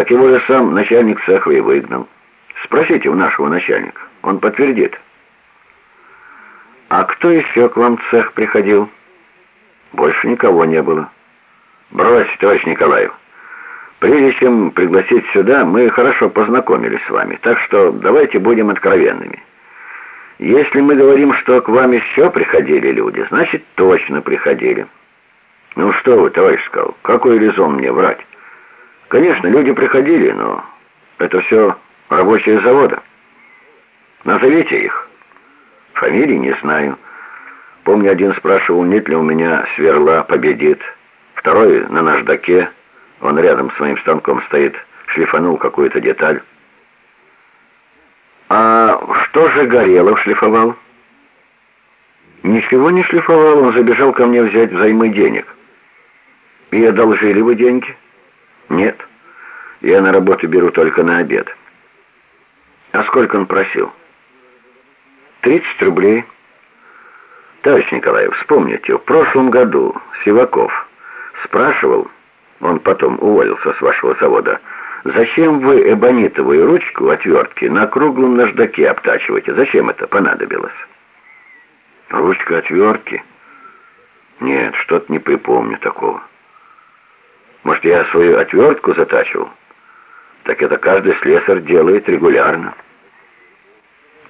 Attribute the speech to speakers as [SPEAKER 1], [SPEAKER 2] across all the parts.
[SPEAKER 1] Так его же сам начальник цеха и выгнал. Спросите у нашего начальника, он подтвердит. А кто еще к вам в цех приходил? Больше никого не было. Брось, товарищ Николаев. Прежде чем пригласить сюда, мы хорошо познакомились с вами, так что давайте будем откровенными. Если мы говорим, что к вам еще приходили люди, значит, точно приходили. Ну что вы, товарищ сказал, какой резон мне врать? Конечно, люди приходили, но это все рабочие завода. Назовите их. Фамилии не знаю. Помню, один спрашивал, нет ли у меня сверла победит. Второй на наждаке, он рядом с моим станком стоит, шлифанул какую-то деталь. А что же Горелов шлифовал? Ничего не шлифовал, он забежал ко мне взять взаймы денег. И одолжили вы деньги? Нет. Я на работу беру только на обед. А сколько он просил? Тридцать рублей. Товарищ Николаев, вспомните, в прошлом году Сиваков спрашивал, он потом уволился с вашего завода, зачем вы эбонитовую ручку отвертки на круглом наждаке обтачиваете? Зачем это понадобилось? Ручка отвертки? Нет, что-то не припомню такого. Может, я свою отвертку затачивал? Так это каждый слесарь делает регулярно.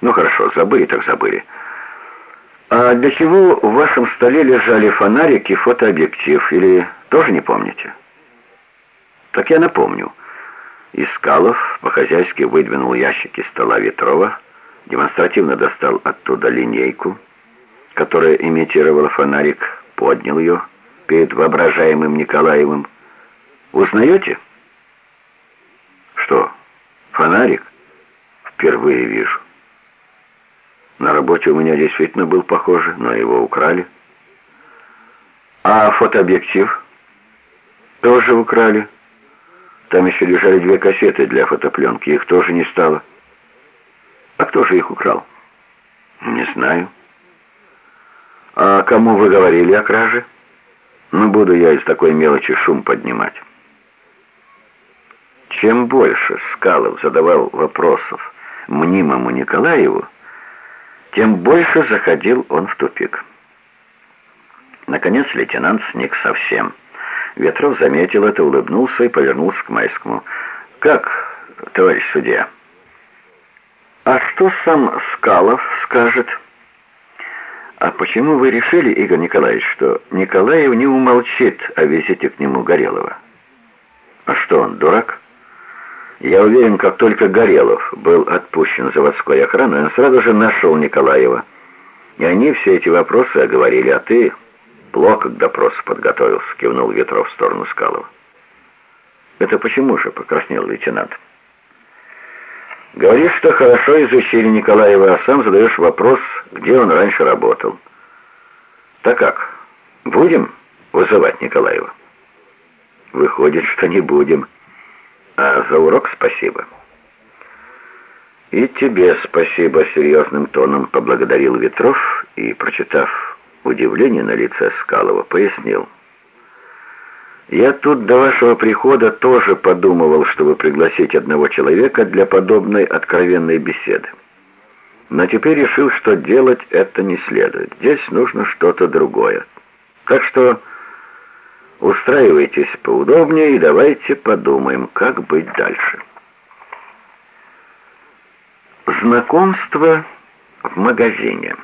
[SPEAKER 1] Ну хорошо, забыли так забыли. А для чего в вашем столе лежали фонарик и фотообъектив? Или тоже не помните? Так я напомню. Искалов по-хозяйски выдвинул ящики стола Ветрова, демонстративно достал оттуда линейку, которая имитировала фонарик, поднял ее перед воображаемым Николаевым, Узнаете? Что, фонарик? Впервые вижу. На работе у меня действительно был похожий, но его украли. А фотообъектив? Тоже украли. Там еще лежали две кассеты для фотопленки, их тоже не стало. А кто же их украл? Не знаю. А кому вы говорили о краже? Ну, буду я из такой мелочи шум поднимать. Чем больше Скалов задавал вопросов мнимому Николаеву, тем больше заходил он в тупик. Наконец лейтенант сник совсем. Ветров заметил это, улыбнулся и повернулся к Майскому. «Как, товарищ судья?» «А что сам Скалов скажет?» «А почему вы решили, Игорь Николаевич, что Николаев не умолчит о визите к нему Горелого?» «А что он, дурак?» Я уверен, как только Горелов был отпущен заводской охраной, он сразу же нашел Николаева. И они все эти вопросы оговорили, а ты плохо к допросу подготовился, кивнул Ветров в сторону Скалова. Это почему же, покраснел лейтенант. Говоришь, что хорошо изучили Николаева, а сам задаешь вопрос, где он раньше работал. Так как, будем вызывать Николаева? Выходит, что не будем. А за урок спасибо. И тебе спасибо, серьезным тоном поблагодарил Ветров и, прочитав удивление на лице Скалова, пояснил. Я тут до вашего прихода тоже подумывал, чтобы пригласить одного человека для подобной откровенной беседы. Но теперь решил, что делать это не следует. Здесь нужно что-то другое. Так что... Устраивайтесь поудобнее и давайте подумаем, как быть дальше. Знакомство в магазине.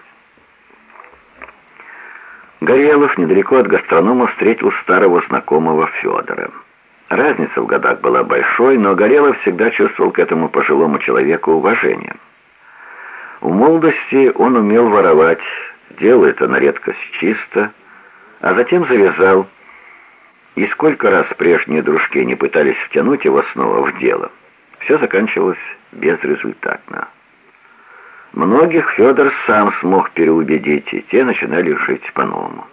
[SPEAKER 1] Горелов недалеко от гастронома встретил старого знакомого Федора. Разница в годах была большой, но Горелов всегда чувствовал к этому пожилому человеку уважение. В молодости он умел воровать, делал это на редкость чисто, а затем завязал и сколько раз прежние дружки не пытались втянуть его снова в дело, все заканчивалось безрезультатно. Многих Федор сам смог переубедить, и те начинали жить по-новому.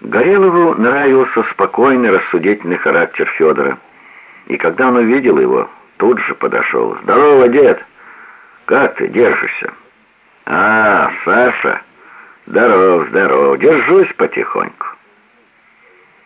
[SPEAKER 1] Горелову нравился спокойный, рассудительный характер Федора, и когда он увидел его, тут же подошел. «Здорово, дед! Как ты держишься?» «А, Саша! Здоров, здоров! Держусь потихоньку!»